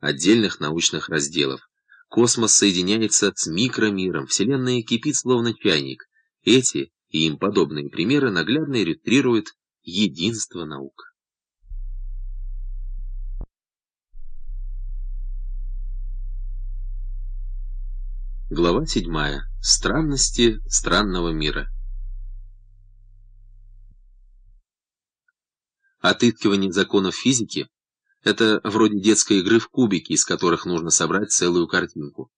отдельных научных разделов. Космос соединяется с микромиром, Вселенная кипит словно чайник. Эти и им подобные примеры наглядно иллюстрируют единство наук. Глава 7. Странности странного мира. Отыскивание законов физики — это вроде детской игры в кубики, из которых нужно собрать целую картинку.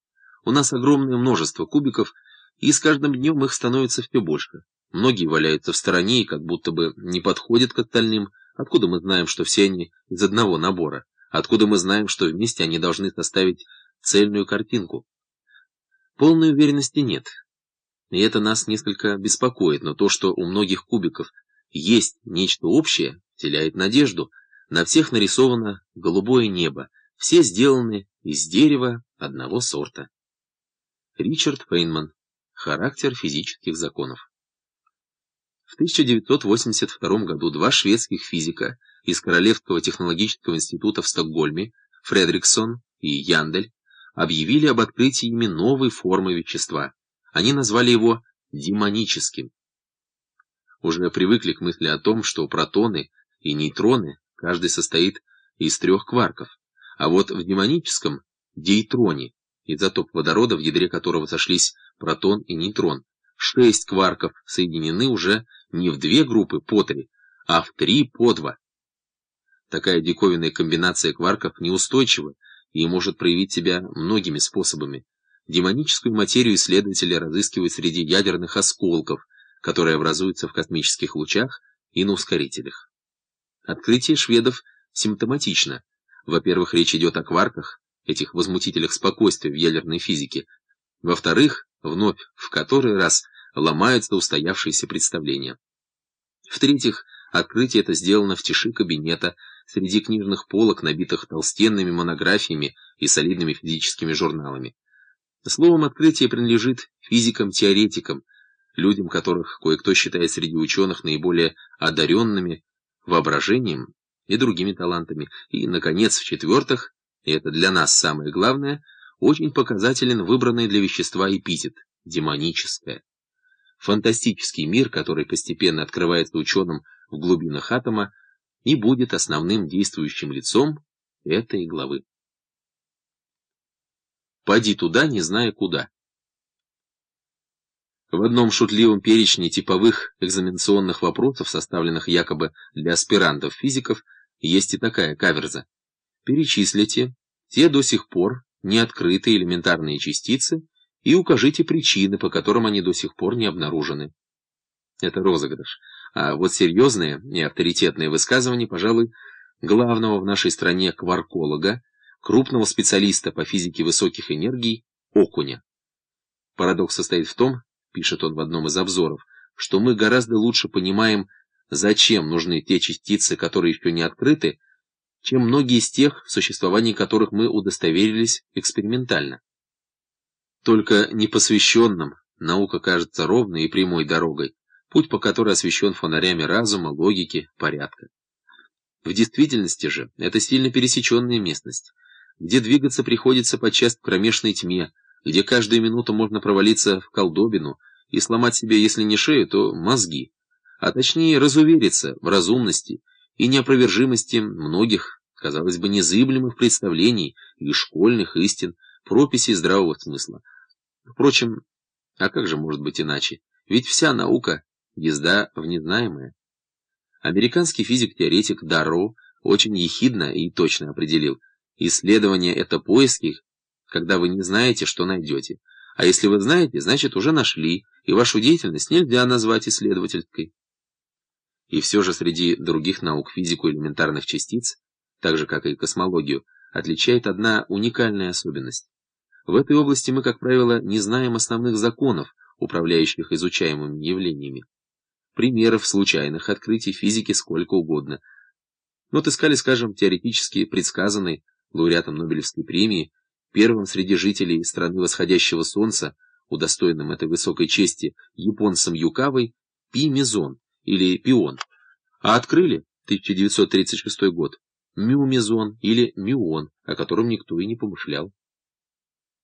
У нас огромное множество кубиков, и с каждым днем их становится все больше. Многие валяются в стороне и как будто бы не подходят к остальным. Откуда мы знаем, что все они из одного набора? Откуда мы знаем, что вместе они должны составить цельную картинку? Полной уверенности нет. И это нас несколько беспокоит, но то, что у многих кубиков есть нечто общее, вселяет надежду. На всех нарисовано голубое небо, все сделаны из дерева одного сорта. Ричард Фейнман. Характер физических законов. В 1982 году два шведских физика из Королевского технологического института в Стокгольме, Фредриксон и Яндель, объявили об открытии ими новой формы вещества. Они назвали его демоническим. Уже привыкли к мысли о том, что протоны и нейтроны каждый состоит из трех кварков, а вот в демоническом дейтроне, изотоп водорода, в ядре которого сошлись протон и нейтрон, шесть кварков соединены уже не в две группы по три, а в три по два. Такая диковинная комбинация кварков неустойчива и может проявить себя многими способами. Демоническую материю исследователи разыскивают среди ядерных осколков, которые образуются в космических лучах и на ускорителях. Открытие шведов симптоматично. Во-первых, речь идет о кварках, этих возмутителях спокойствия в ядерной физике. Во-вторых, вновь в который раз ломаются устоявшиеся представления. В-третьих, открытие это сделано в тиши кабинета, среди книжных полок, набитых толстенными монографиями и солидными физическими журналами. Словом, открытие принадлежит физикам-теоретикам, людям, которых кое-кто считает среди ученых наиболее одаренными воображением и другими талантами. И, наконец, в-четвертых, и это для нас самое главное, очень показателен выбранный для вещества эпитет – демоническое. Фантастический мир, который постепенно открывается ученым в глубинах атома, и будет основным действующим лицом этой главы. Поди туда, не зная куда. В одном шутливом перечне типовых экзаменационных вопросов, составленных якобы для аспирантов-физиков, есть и такая каверза. Перечислите те до сих пор не открытые элементарные частицы и укажите причины, по которым они до сих пор не обнаружены. Это розыгрыш. А вот серьезные и авторитетные высказывания, пожалуй, главного в нашей стране кварколога, крупного специалиста по физике высоких энергий, Окуня. Парадокс состоит в том, пишет он в одном из обзоров, что мы гораздо лучше понимаем, зачем нужны те частицы, которые еще не открыты, чем многие из тех, в существовании которых мы удостоверились экспериментально. Только непосвященным наука кажется ровной и прямой дорогой, путь по которой освещен фонарями разума, логики, порядка. В действительности же это сильно пересеченная местность, где двигаться приходится подчас в кромешной тьме, где каждую минуту можно провалиться в колдобину и сломать себе, если не шею, то мозги, а точнее разувериться в разумности и неопровержимости многих, казалось бы, незыблемых представлений и школьных истин, прописей здравого смысла. Впрочем, а как же может быть иначе? Ведь вся наука езда в незнаемое. Американский физик-теоретик Дарроу очень ехидно и точно определил, исследование — это поиски, когда вы не знаете, что найдете. А если вы знаете, значит уже нашли, и вашу деятельность нельзя назвать исследовательской. И все же среди других наук физику элементарных частиц, так же как и космологию, отличает одна уникальная особенность. В этой области мы, как правило, не знаем основных законов, управляющих изучаемыми явлениями. Примеров случайных открытий физики сколько угодно. Но отыскали, скажем, теоретически предсказанный лауреатом Нобелевской премии, первым среди жителей страны восходящего солнца, удостоенным этой высокой чести, японцем Юкавой, Пи Мизон или Пион. А открыли, 1936 год, мюмезон или мюон, о котором никто и не помышлял.